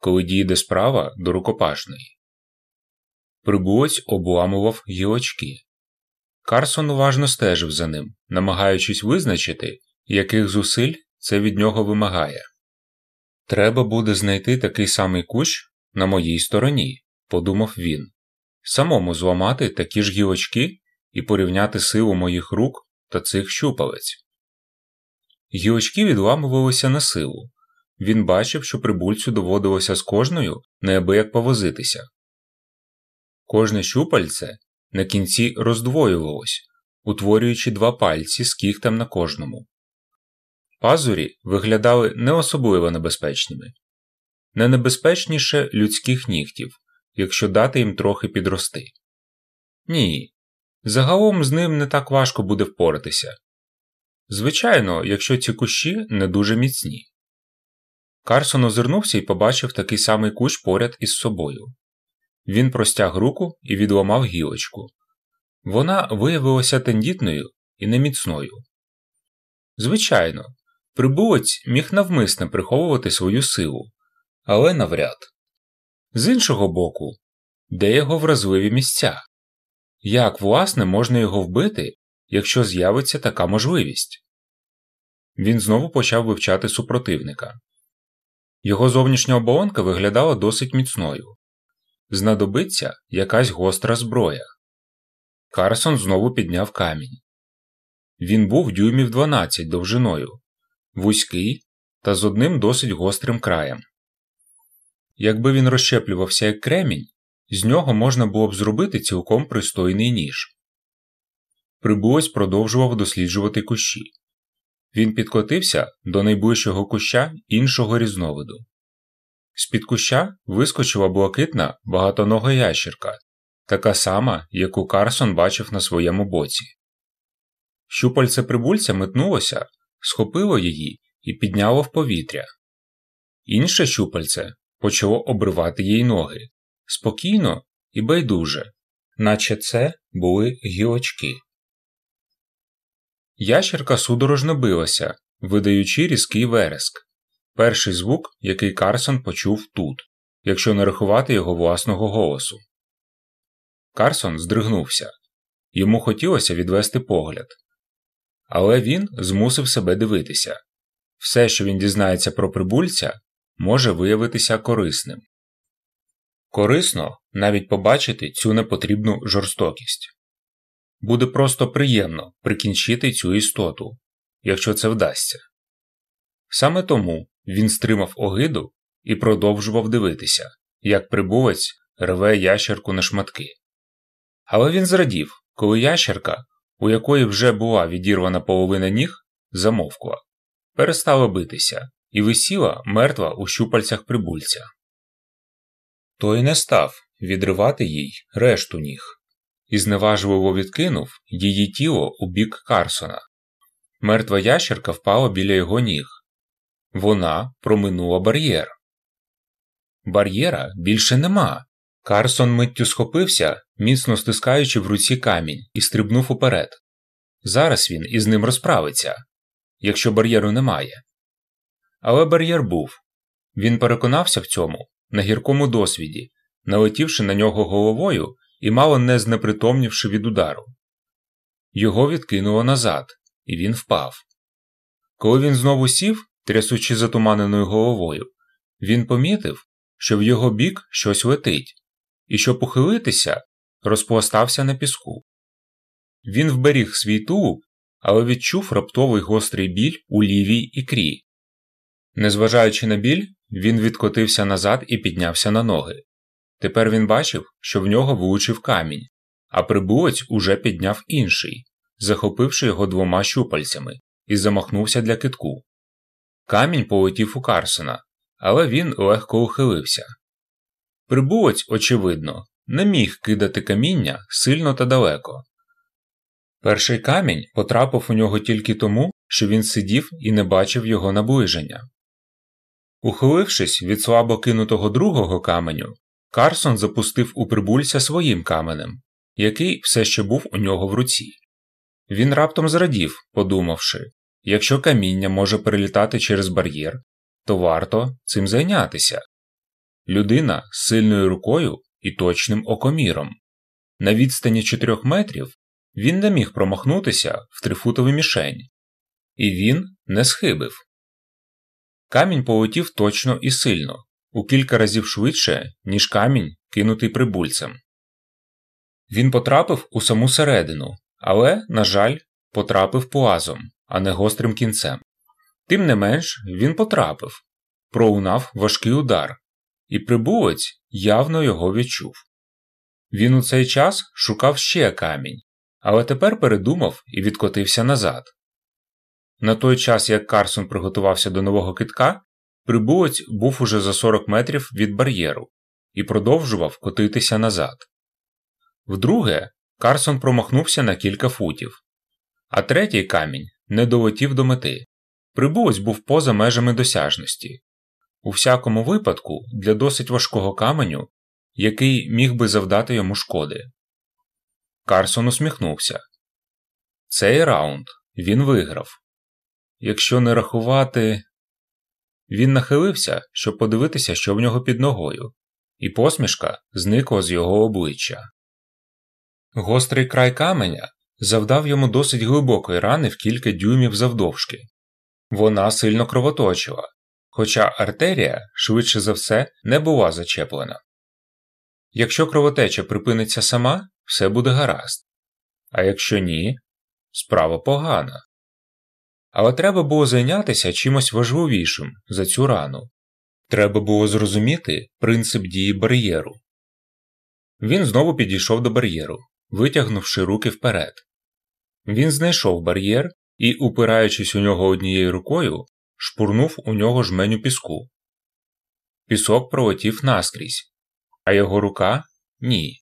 коли дійде справа до рукопашної. Прибулець обламував гілочки. Карсон уважно стежив за ним, намагаючись визначити, яких зусиль це від нього вимагає. Треба буде знайти такий самий кущ на моїй стороні, подумав він, самому зламати такі ж гілочки і порівняти силу моїх рук та цих щупалець. Гілочки відламувалися на силу. Він бачив, що прибульцю доводилося з кожною неабияк повозитися. Кожне щупальце на кінці роздвоювалось, утворюючи два пальці з кігтем на кожному. Пазурі виглядали не особливо небезпечними, не небезпечніше людських нігтів, якщо дати їм трохи підрости. Ні, загалом з ним не так важко буде впоратися. Звичайно, якщо ці кущі не дуже міцні. Карсон озирнувся і побачив такий самий кущ поряд із собою. Він простяг руку і відламав гілочку. Вона виявилася тендітною і неміцною. Звичайно, прибулець міг навмисне приховувати свою силу, але навряд. З іншого боку, де його вразливі місця? Як, власне, можна його вбити, якщо з'явиться така можливість? Він знову почав вивчати супротивника. Його зовнішня оболонка виглядала досить міцною. Знадобиться якась гостра зброя. Карсон знову підняв камінь. Він був дюймів 12 довжиною, вузький та з одним досить гострим краєм. Якби він розщеплювався як кремінь, з нього можна було б зробити цілком пристойний ніж. Прибулець продовжував досліджувати кущі. Він підкотився до найближчого куща іншого різновиду. З під куща вискочила блакитна багатонога ящерка, така сама, яку Карсон бачив на своєму боці. Щупальце прибульця метнулося, схопило її і підняло в повітря. Інше щупальце почало обривати їй ноги спокійно і байдуже, наче це були гілочки. Ящерка судорожно билася, видаючи різкий вереск перший звук, який Карсон почув тут, якщо не рахувати його власного голосу. Карсон здригнувся йому хотілося відвести погляд. Але він змусив себе дивитися все, що він дізнається про прибульця, може виявитися корисним. Корисно навіть побачити цю непотрібну жорстокість. Буде просто приємно прикінчити цю істоту, якщо це вдасться. Саме тому він стримав огиду і продовжував дивитися, як прибулець рве ящерку на шматки. Але він зрадів, коли ящерка, у якої вже була відірвана половина ніг, замовкла, перестала битися і висіла мертва у щупальцях прибульця. Той не став відривати їй решту ніг і зневажливо відкинув її тіло у бік Карсона. Мертва ящерка впала біля його ніг. Вона проминула бар'єр. Бар'єра більше нема. Карсон миттю схопився, міцно стискаючи в руці камінь, і стрибнув уперед. Зараз він із ним розправиться, якщо бар'єру немає. Але бар'єр був. Він переконався в цьому на гіркому досвіді, налетівши на нього головою і мало не знепритомнівши від удару. Його відкинуло назад, і він впав. Коли він знову сів, трясучи затуманеною головою, він помітив, що в його бік щось летить, і щоб ухилитися, розпластався на піску. Він вберіг свій тулуб, але відчув раптовий гострий біль у лівій ікрі. Незважаючи на біль, він відкотився назад і піднявся на ноги. Тепер він бачив, що в нього влучив камінь, а прибулець уже підняв інший, захопивши його двома щупальцями, і замахнувся для китку. Камінь полетів у Карсона, але він легко ухилився. Прибулець, очевидно, не міг кидати каміння сильно та далеко. Перший камінь потрапив у нього тільки тому, що він сидів і не бачив його наближення. Ухилившись від слабо кинутого другого каменю, Карсон запустив у прибульця своїм каменем, який все ще був у нього в руці. Він раптом зрадів, подумавши якщо каміння може перелітати через бар'єр, то варто цим зайнятися. людина з сильною рукою і точним окоміром. На відстані 4 метрів він не міг промахнутися в трифутову мішень, і він не схибив. Камінь полетів точно і сильно, у кілька разів швидше, ніж камінь, кинутий прибульцем. Він потрапив у саму середину, але, на жаль, потрапив пуазом, а не гострим кінцем. Тим не менш, він потрапив, проунав важкий удар, і прибулець явно його відчув. Він у цей час шукав ще камінь, але тепер передумав і відкотився назад. На той час, як Карсон приготувався до нового китка, прибулець був уже за 40 метрів від бар'єру і продовжував котитися назад. Вдруге, Карсон промахнувся на кілька футів, а третій камінь не долетів до мети. Прибулець був поза межами досяжності. У всякому випадку для досить важкого каменю, який міг би завдати йому шкоди. Карсон усміхнувся. Цей раунд він виграв. Якщо не рахувати. Він нахилився, щоб подивитися, що в нього під ногою, і посмішка зникла з його обличчя. Гострий край каменя завдав йому досить глибокої рани в кілька дюймів завдовжки. Вона сильно кровоточила, хоча артерія, швидше за все, не була зачеплена. Якщо кровотеча припиниться сама, все буде гаразд, а якщо ні, справа погана. Але треба було зайнятися чимось важливішим за цю рану. Треба було зрозуміти принцип дії бар'єру. Він знову підійшов до бар'єру, витягнувши руки вперед. Він знайшов бар'єр і, упираючись у нього однією рукою, шпурнув у нього жменю піску. Пісок пролетів наскрізь, а його рука ні.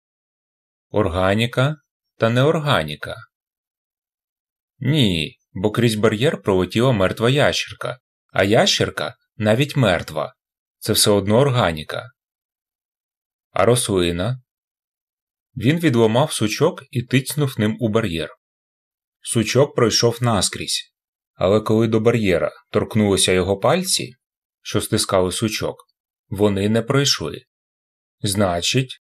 Органіка та неорганіка. Ні, бо крізь бар'єр пролетіла мертва ящерка, а ящерка навіть мертва. Це все одно органіка. А рослина. Він відломав сучок і тицнув ним у бар'єр. Сучок пройшов наскрізь, але коли до бар'єра торкнулися його пальці, що стискали сучок, вони не пройшли. Значить,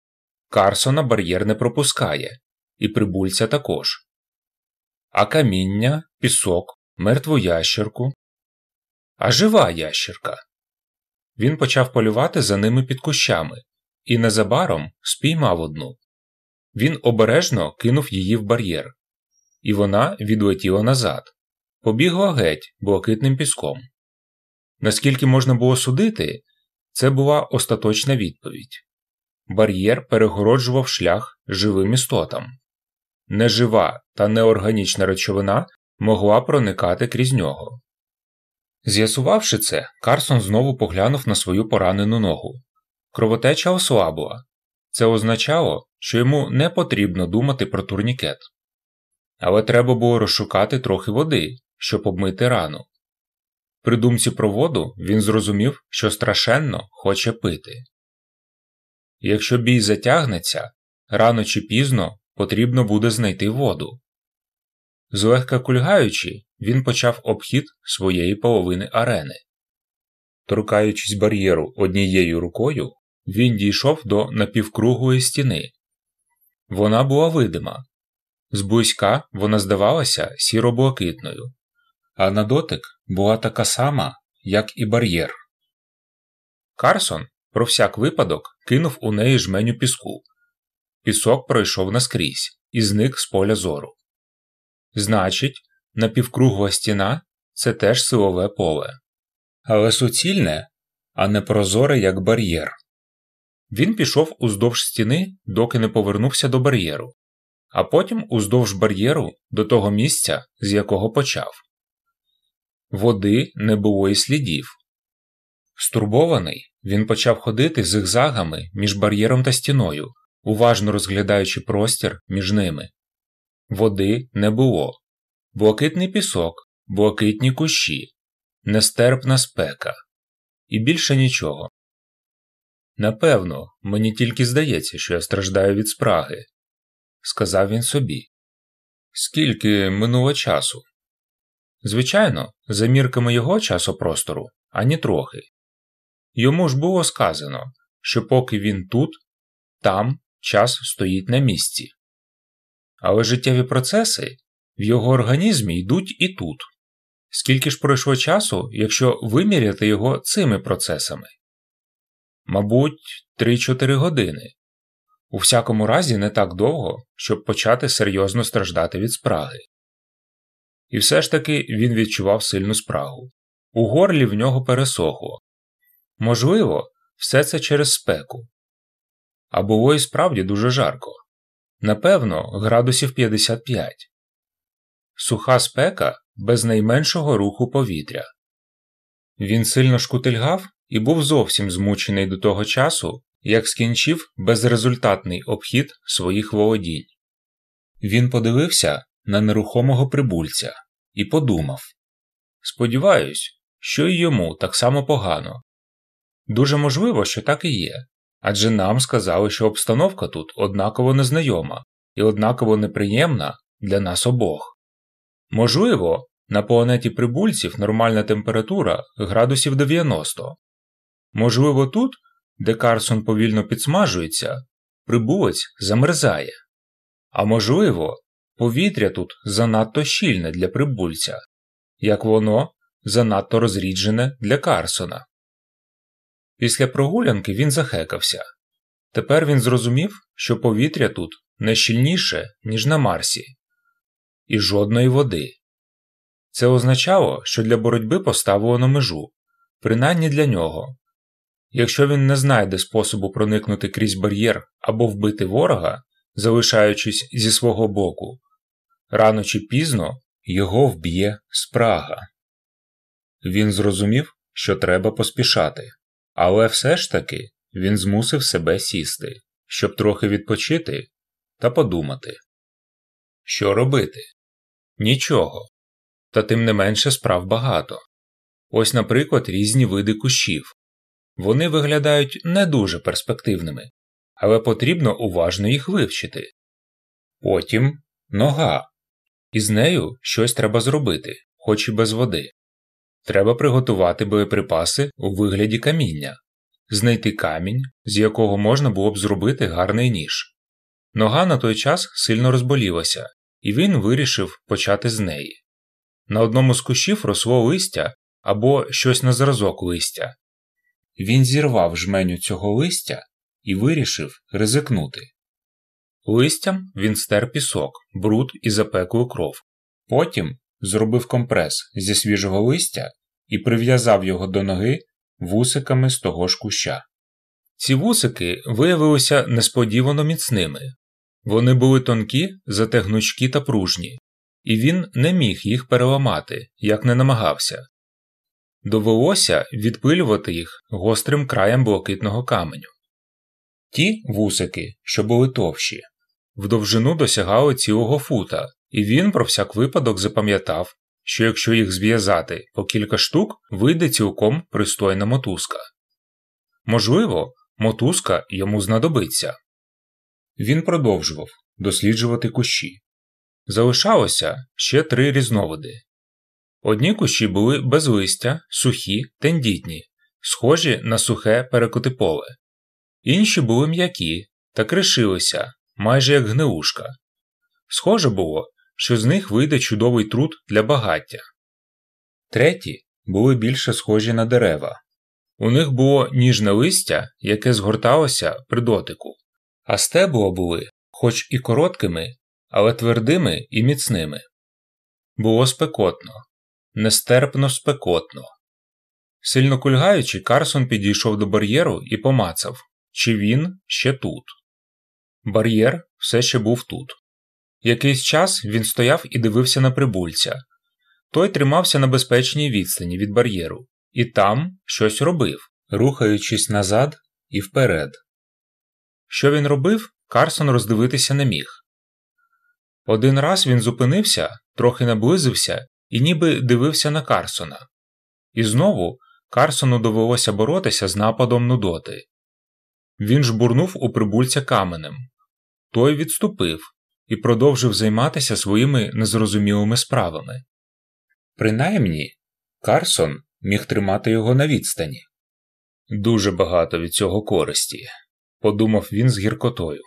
Карсона бар'єр не пропускає, і прибульця також. А каміння, пісок, мертву ящерку. А жива ящерка. Він почав полювати за ними під кущами і незабаром спіймав одну. Він обережно кинув її в бар'єр, і вона відлетіла назад, побігла геть блакитним піском. Наскільки можна було судити, це була остаточна відповідь. Бар'єр перегороджував шлях живим істотам. Нежива та неорганічна речовина могла проникати крізь нього. З'ясувавши це, Карсон знову поглянув на свою поранену ногу. Кровотеча ослабла. Це означало, що йому не потрібно думати про турнікет. Але треба було розшукати трохи води, щоб обмити рану. При думці про воду він зрозумів, що страшенно хоче пити. Якщо бій затягнеться, рано чи пізно потрібно буде знайти воду. Злегка кульгаючи, він почав обхід своєї половини арени. Торкаючись бар'єру однією рукою, він дійшов до напівкруглої стіни. Вона була видима. Зблизька вона здавалася сіро-блакитною, а на дотик була така сама, як і бар'єр. Карсон про всяк випадок кинув у неї жменю піску. Пісок пройшов наскрізь і зник з поля зору. Значить, напівкругла стіна це теж силове поле. Але суцільне, а не прозоре як бар'єр. Він пішов уздовж стіни, доки не повернувся до бар'єру, а потім уздовж бар'єру до того місця, з якого почав. Води не було і слідів. Стурбований, він почав ходити зигзагами між бар'єром та стіною, уважно розглядаючи простір між ними. Води не було. Блакитний пісок, блакитні кущі, нестерпна спека. І більше нічого. Напевно, мені тільки здається, що я страждаю від спраги, сказав він собі. Скільки минуло часу? Звичайно, за мірками його часопростору ані трохи. Йому ж було сказано, що поки він тут, там час стоїть на місці. Але життєві процеси в його організмі йдуть і тут. Скільки ж пройшло часу, якщо виміряти його цими процесами? Мабуть, 3-4 години. У всякому разі, не так довго, щоб почати серйозно страждати від спраги. І все ж таки він відчував сильну спрагу. У горлі в нього пересохло. Можливо, все це через спеку. А було і справді дуже жарко. Напевно, градусів 55. Суха спека без найменшого руху повітря. Він сильно шкутильгав і був зовсім змучений до того часу, як скінчив безрезультатний обхід своїх володінь. Він подивився на нерухомого прибульця і подумав Сподіваюсь, що й йому так само погано. Дуже можливо, що так і є, адже нам сказали, що обстановка тут однаково незнайома і однаково неприємна для нас обох. Можливо, на планеті прибульців нормальна температура градусів 90. Можливо, тут, де Карсон повільно підсмажується, прибулець замерзає. А можливо, повітря тут занадто щільне для прибульця, як воно занадто розріджене для Карсона. Після прогулянки він захекався. Тепер він зрозумів, що повітря тут не щільніше, ніж на Марсі, і жодної води. Це означало, що для боротьби поставлено межу, принаймні для нього. Якщо він не знайде способу проникнути крізь бар'єр або вбити ворога, залишаючись зі свого боку, рано чи пізно його вб'є спрага. Він зрозумів, що треба поспішати, але все ж таки він змусив себе сісти, щоб трохи відпочити та подумати. Що робити? Нічого. Та тим не менше справ багато. Ось, наприклад, різні види кущів. Вони виглядають не дуже перспективними, але потрібно уважно їх вивчити. Потім нога. Із нею щось треба зробити, хоч і без води. Треба приготувати боєприпаси у вигляді каміння, знайти камінь, з якого можна було б зробити гарний ніж. Нога на той час сильно розболілася, і він вирішив почати з неї. На одному з кущів росло листя або щось на зразок листя. Він зірвав жменю цього листя і вирішив ризикнути. Листям він стер пісок, бруд і запеклу кров. Потім зробив компрес зі свіжого листя і прив'язав його до ноги вусиками з того ж куща. Ці вусики виявилися несподівано міцними. Вони були тонкі, зате гнучкі та пружні, і він не міг їх переламати, як не намагався. Довелося відпилювати їх гострим краєм блакитного каменю. Ті вусики, що були товщі, в довжину досягали цілого фута, і він про всяк випадок запам'ятав, що якщо їх зв'язати по кілька штук, вийде цілком пристойна мотузка. Можливо, мотузка йому знадобиться. Він продовжував досліджувати кущі. Залишалося ще три різновиди. Одні кущі були без листя, сухі, тендітні, схожі на сухе перекотиполе. Інші були м'які та кришилися, майже як гнилушка. Схоже було, що з них вийде чудовий труд для багаття. Треті були більше схожі на дерева. У них було ніжне листя, яке згорталося при дотику, а стебла були, хоч і короткими, але твердими і міцними. Було спекотно, нестерпно спекотно. Сильно кульгаючи, Карсон підійшов до бар'єру і помацав, чи він ще тут. Бар'єр все ще був тут. Якийсь час він стояв і дивився на прибульця. Той тримався на безпечній відстані від бар'єру, і там щось робив, рухаючись назад і вперед. Що він робив, Карсон роздивитися не міг. Один раз він зупинився, трохи наблизився і ніби дивився на Карсона. І знову Карсону довелося боротися з нападом Нудоти. Він жбурнув у прибульця каменем. Той відступив і продовжив займатися своїми незрозумілими справами. Принаймні, Карсон міг тримати його на відстані. дуже багато від цього користі, подумав він з гіркотою.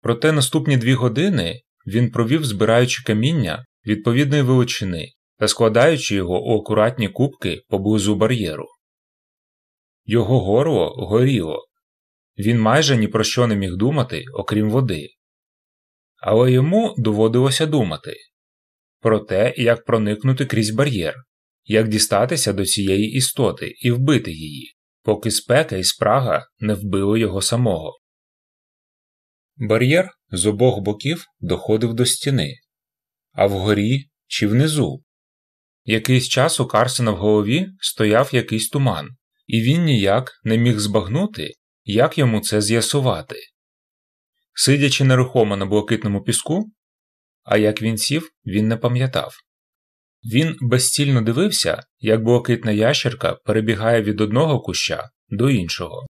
Проте наступні дві години він провів, збираючи каміння відповідної величини та складаючи його у акуратні кубки поблизу бар'єру. Його горло горіло, він майже ні про що не міг думати, окрім води. Але йому доводилося думати про те, як проникнути крізь бар'єр, як дістатися до цієї істоти і вбити її, поки спека і спрага не вбили його самого. Бар'єр з обох боків доходив до стіни, а вгорі чи внизу. Якийсь час у Карсена в голові стояв якийсь туман, і він ніяк не міг збагнути, як йому це з'ясувати. Сидячи нерухомо на блакитному піску, а як він сів, він не пам'ятав. Він безцільно дивився, як блакитна ящерка перебігає від одного куща до іншого.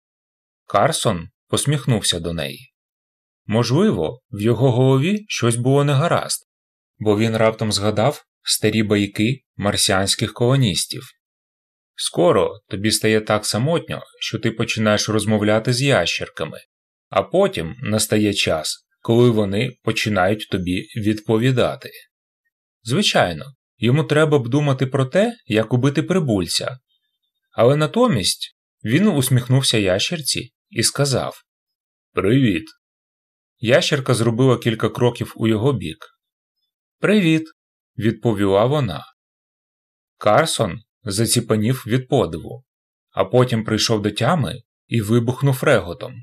Карсон посміхнувся до неї. Можливо, в його голові щось було негаразд, бо він раптом згадав старі байки марсіанських колоністів. Скоро тобі стає так самотньо, що ти починаєш розмовляти з ящерками, а потім настає час, коли вони починають тобі відповідати. Звичайно, йому треба б думати про те, як убити прибульця, але натомість він усміхнувся ящерці і сказав Привіт. Ящерка зробила кілька кроків у його бік. Привіт, відповіла вона. Карсон заціпанів від подиву, а потім прийшов до тями і вибухнув реготом.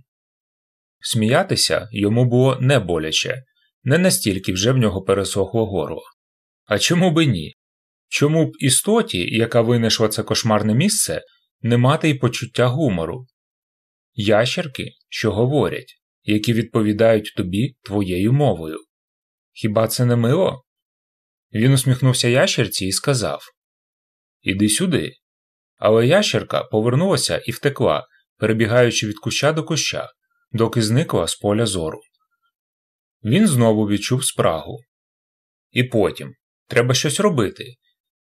Сміятися йому було не боляче, не настільки вже в нього пересохло горло. А чому би ні? Чому б істоті, яка винайшла це кошмарне місце, не мати й почуття гумору? Ящерки, що говорять, які відповідають тобі твоєю мовою. Хіба це не мило? Він усміхнувся ящерці і сказав Іди сюди. Але ящерка повернулася і втекла, перебігаючи від куща до куща, доки зникла з поля зору. Він знову відчув спрагу. І потім треба щось робити.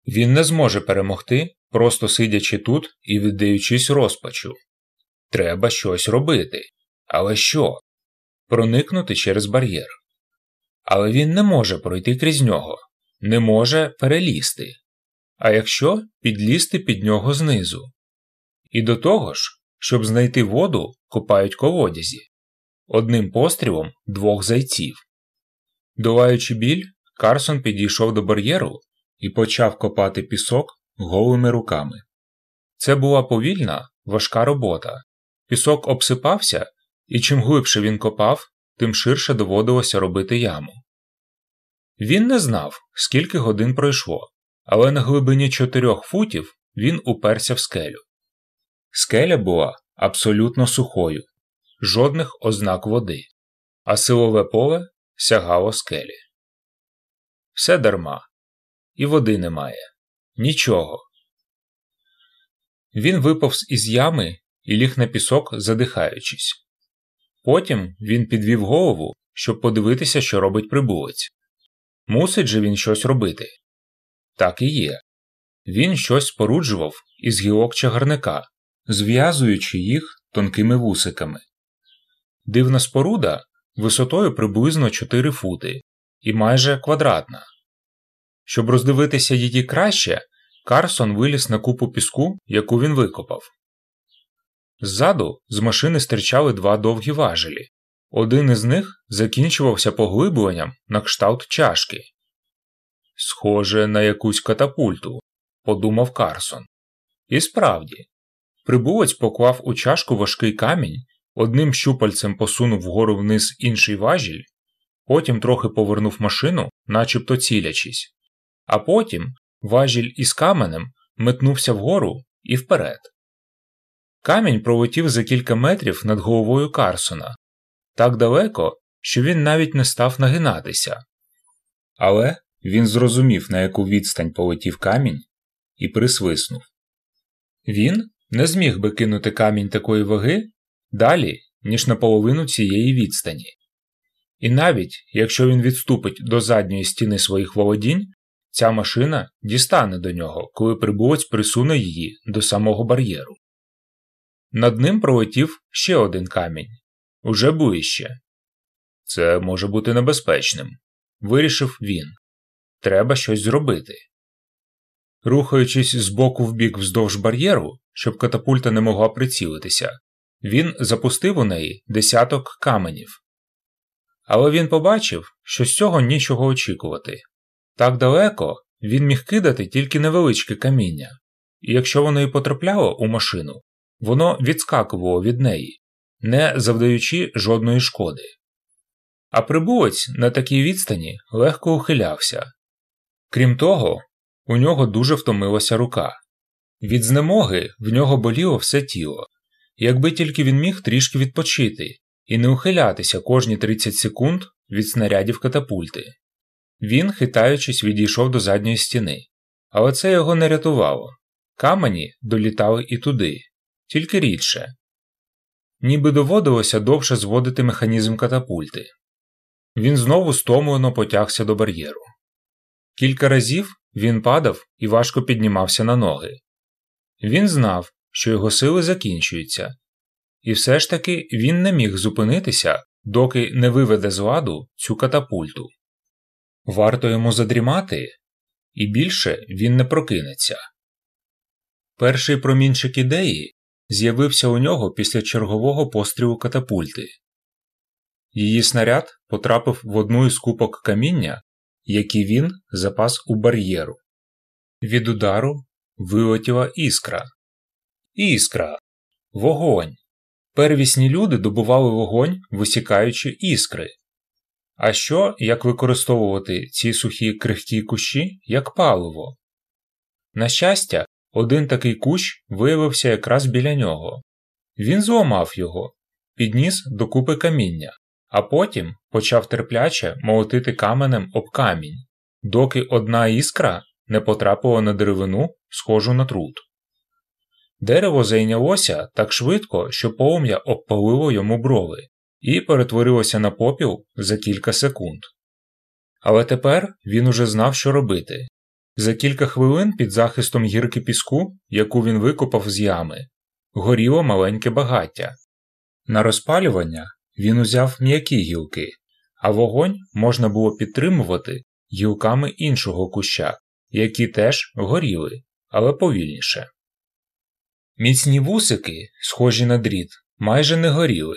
Він не зможе перемогти, просто сидячи тут і віддаючись розпачу. Треба щось робити. Але що? Проникнути через бар'єр. Але він не може пройти крізь нього, не може перелізти. А якщо підлізти під нього знизу. І до того ж, щоб знайти воду, копають колодязі одним пострілом двох зайців. Долаючи біль, Карсон підійшов до бар'єру і почав копати пісок голими руками. Це була повільна, важка робота. Пісок обсипався, і чим глибше він копав, тим ширше доводилося робити яму. Він не знав, скільки годин пройшло, але на глибині чотирьох футів він уперся в скелю. Скеля була абсолютно сухою, жодних ознак води, а силове поле сягало скелі. Все дарма, і води немає, нічого. Він виповз із ями і ліг на пісок, задихаючись. Потім він підвів голову, щоб подивитися, що робить прибулець. Мусить же він щось робити. Так і є. Він щось споруджував із гілок чагарника, зв'язуючи їх тонкими вусиками. Дивна споруда висотою приблизно 4 фути і майже квадратна. Щоб роздивитися її краще, Карсон виліз на купу піску, яку він викопав. Ззаду з машини стирчали два довгі важелі. Один із них закінчувався поглибленням на кшталт чашки. Схоже на якусь катапульту, подумав Карсон. І справді, прибулець поклав у чашку важкий камінь, одним щупальцем посунув вгору вниз інший важіль, потім трохи повернув машину, начебто цілячись, а потім важіль із каменем метнувся вгору і вперед. Камінь пролетів за кілька метрів над головою Карсона так далеко, що він навіть не став нагинатися. Але він зрозумів, на яку відстань полетів камінь, і присвиснув. Він не зміг би кинути камінь такої ваги далі, ніж на половину цієї відстані. І навіть якщо він відступить до задньої стіни своїх володінь, ця машина дістане до нього, коли прибулець присуне її до самого бар'єру. Над ним пролетів ще один камінь уже ближче. Це може бути небезпечним, вирішив він. Треба щось зробити. Рухаючись з боку в бік вздовж бар'єру, щоб катапульта не могла прицілитися, він запустив у неї десяток каменів. Але він побачив, що з цього нічого очікувати. Так далеко він міг кидати тільки невеличке каміння, і якщо воно і потрапляло у машину, воно відскакувало від неї, не завдаючи жодної шкоди. А прибулець на такій відстані легко ухилявся. Крім того, у нього дуже втомилася рука. Від знемоги в нього боліло все тіло, якби тільки він міг трішки відпочити і не ухилятися кожні 30 секунд від снарядів катапульти. Він, хитаючись, відійшов до задньої стіни, але це його не рятувало. Камені долітали і туди, тільки рідше. Ніби доводилося довше зводити механізм катапульти. Він знову стомлено потягся до бар'єру. Кілька разів він падав і важко піднімався на ноги. Він знав, що його сили закінчуються, і все ж таки він не міг зупинитися, доки не виведе з ладу цю катапульту. Варто йому задрімати, і більше він не прокинеться. Перший промінчик ідеї з'явився у нього після чергового пострілу катапульти. Її снаряд потрапив в одну із купок каміння, які він запас у бар'єру. Від удару вилетіла іскра. Іскра. Вогонь. Первісні люди добували вогонь, висікаючи іскри. А що, як використовувати ці сухі крихкі кущі як паливо? На щастя, один такий кущ виявився якраз біля нього. Він зламав його, підніс до купи каміння, а потім почав терпляче молотити каменем об камінь, доки одна іскра не потрапила на деревину, схожу на труд. Дерево зайнялося так швидко, що полум'я обпалило йому брови і перетворилося на попіл за кілька секунд. Але тепер він уже знав, що робити. За кілька хвилин під захистом гірки піску, яку він викопав з ями, горіло маленьке багаття. На розпалювання він узяв м'які гілки, а вогонь можна було підтримувати гілками іншого куща, які теж горіли, але повільніше. Міцні вусики, схожі на дріт, майже не горіли.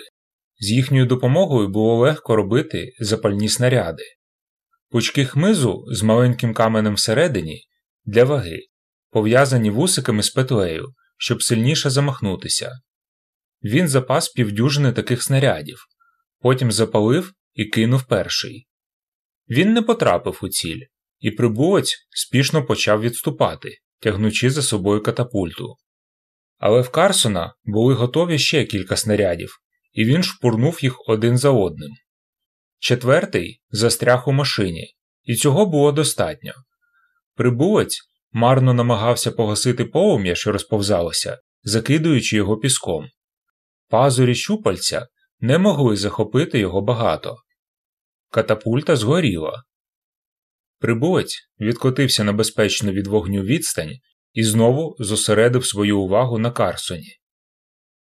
З їхньою допомогою було легко робити запальні снаряди. Пучки хмизу з маленьким каменем всередині для ваги, пов'язані вусиками з петлею, щоб сильніше замахнутися. Він запас півдюжини таких снарядів, потім запалив і кинув перший. Він не потрапив у ціль, і прибулець спішно почав відступати, тягнучи за собою катапульту. Але в Карсона були готові ще кілька снарядів, і він шпурнув їх один за одним. Четвертий застряг у машині, і цього було достатньо. Прибулець марно намагався погасити полум'я, що розповзалося, закидуючи його піском. Пазурі щупальця не могли захопити його багато. Катапульта згоріла. Прибулець відкотився на безпечну від вогню відстань і знову зосередив свою увагу на Карсоні.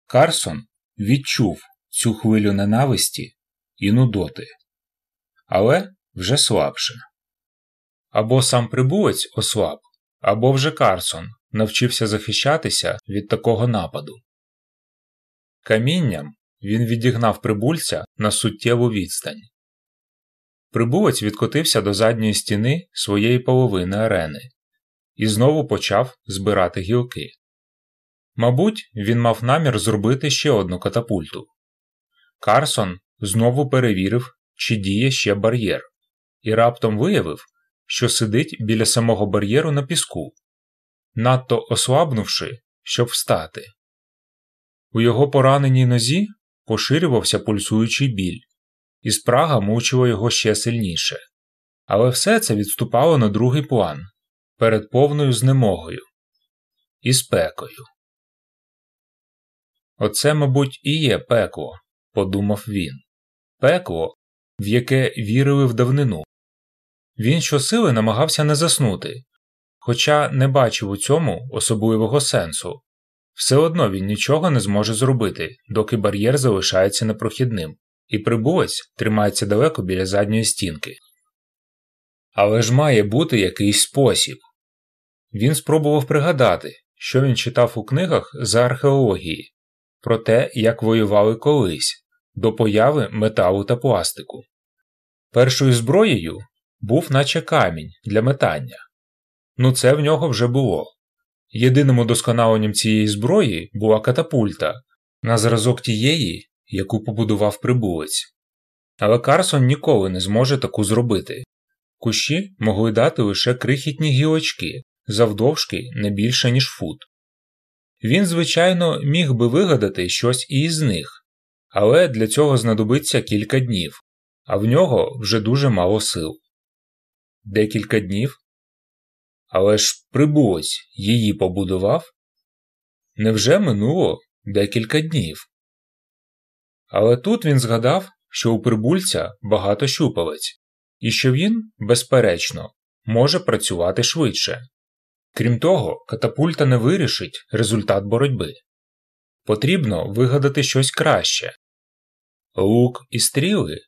Карсон відчув цю хвилю ненависті і нудоти, але вже слабше. Або сам прибулець ослаб, або вже Карсон навчився захищатися від такого нападу. Камінням він відігнав прибульця на суттєву відстань. Прибулець відкотився до задньої стіни своєї половини арени і знову почав збирати гілки. Мабуть, він мав намір зробити ще одну катапульту. Карсон знову перевірив, чи діє ще бар'єр, і раптом виявив, що сидить біля самого бар'єру на піску, надто ослабнувши, щоб встати. У його пораненій нозі поширювався пульсуючий біль, і спрага мучила його ще сильніше. Але все це відступало на другий план перед повною знемогою і спекою. Оце, мабуть, і є пекло, подумав він, пекло, в яке вірили в давнину. Він щосили намагався не заснути, хоча не бачив у цьому особливого сенсу. Все одно він нічого не зможе зробити, доки бар'єр залишається непрохідним, і прибулець тримається далеко біля задньої стінки. Але ж має бути якийсь спосіб. Він спробував пригадати, що він читав у книгах за археології про те, як воювали колись до появи металу та пластику. Першою зброєю був наче камінь для метання. Ну це в нього вже було. Єдиним удосконаленням цієї зброї була катапульта на зразок тієї, яку побудував прибулець. Але Карсон ніколи не зможе таку зробити. Кущі могли дати лише крихітні гілочки, завдовжки не більше, ніж фут. Він, звичайно, міг би вигадати щось і із них, але для цього знадобиться кілька днів, а в нього вже дуже мало сил. Декілька днів? Але ж прибулось її побудував? Невже минуло декілька днів? Але тут він згадав, що у прибульця багато щупалець, і що він, безперечно, може працювати швидше. Крім того, катапульта не вирішить результат боротьби. Потрібно вигадати щось краще. Лук і стріли?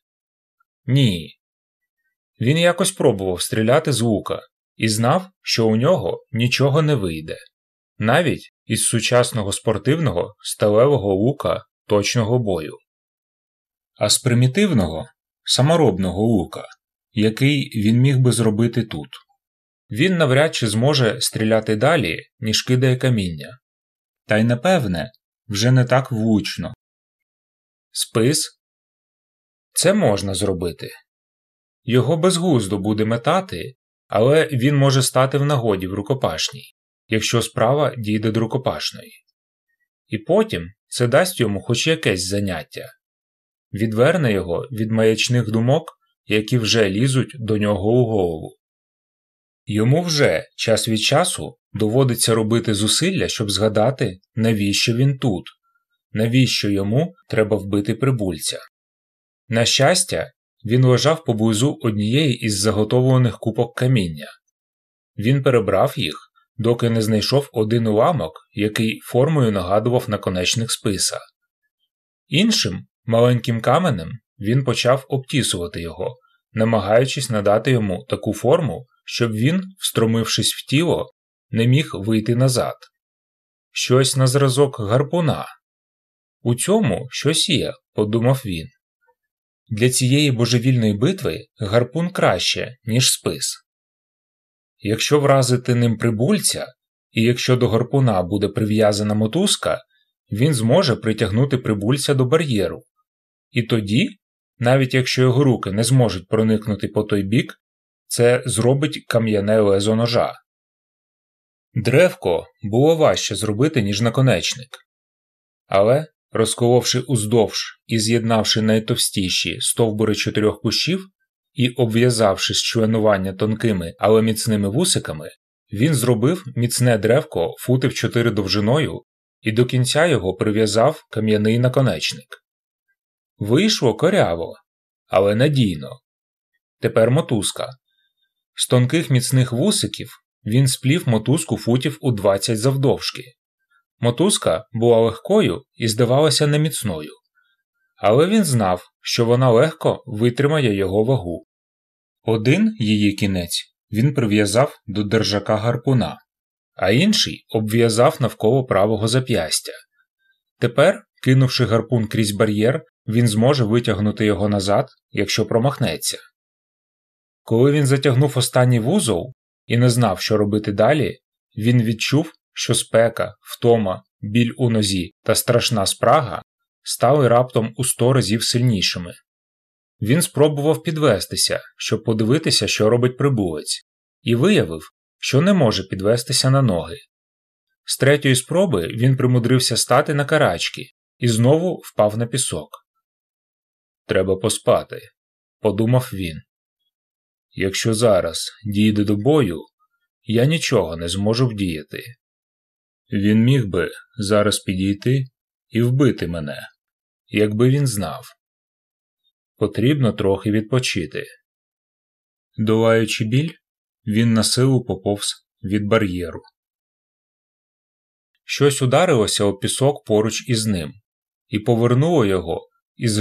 Ні. Він якось пробував стріляти з лука і знав, що у нього нічого не вийде, навіть із сучасного спортивного сталевого лука точного бою. А з примітивного саморобного лука, який він міг би зробити тут. Він навряд чи зможе стріляти далі, ніж кидає каміння. Та й напевне, вже не так влучно. Спис це можна зробити. Його безглуздо буде метати, але він може стати в нагоді в рукопашній, якщо справа дійде до рукопашної. І потім це дасть йому хоч якесь заняття, відверне його від маячних думок, які вже лізуть до нього у голову. Йому вже час від часу доводиться робити зусилля, щоб згадати, навіщо він тут, навіщо йому треба вбити прибульця. На щастя, він лежав поблизу однієї із заготовлених купок каміння. Він перебрав їх, доки не знайшов один уламок, який формою нагадував наконечник списа. Іншим маленьким каменем він почав обтісувати його, намагаючись надати йому таку форму, щоб він, встромившись в тіло, не міг вийти назад. Щось на зразок гарпуна. У цьому щось є, подумав він. Для цієї божевільної битви гарпун краще, ніж спис. Якщо вразити ним прибульця, і якщо до гарпуна буде прив'язана мотузка, він зможе притягнути прибульця до бар'єру. І тоді, навіть якщо його руки не зможуть проникнути по той бік, це зробить кам'яне лезо ножа. Древко було важче зробити, ніж наконечник. Але розколовши уздовж і з'єднавши найтовстіші стовбури чотирьох кущів і обв'язавши членування тонкими, але міцними вусиками, він зробив міцне древко фути в чотири довжиною і до кінця його прив'язав кам'яний наконечник. Вийшло коряво, але надійно. Тепер мотузка. З тонких міцних вусиків він сплів мотузку футів у 20 завдовжки. Мотузка була легкою і здавалася неміцною, але він знав, що вона легко витримає його вагу. Один її кінець він прив'язав до держака гарпуна, а інший обв'язав навколо правого зап'ястя. Тепер, кинувши гарпун крізь бар'єр, він зможе витягнути його назад, якщо промахнеться. Коли він затягнув останній вузол і не знав, що робити далі, він відчув, що спека, втома, біль у нозі та страшна спрага стали раптом у сто разів сильнішими. Він спробував підвестися, щоб подивитися, що робить прибулець, і виявив, що не може підвестися на ноги. З третьої спроби він примудрився стати на карачки і знову впав на пісок. Треба поспати, подумав він. Якщо зараз дійде до бою, я нічого не зможу вдіяти. Він міг би зараз підійти і вбити мене, якби він знав. Потрібно трохи відпочити. Долаючи біль, він на силу поповз від бар'єру. Щось ударилося о пісок поруч із ним і повернуло його із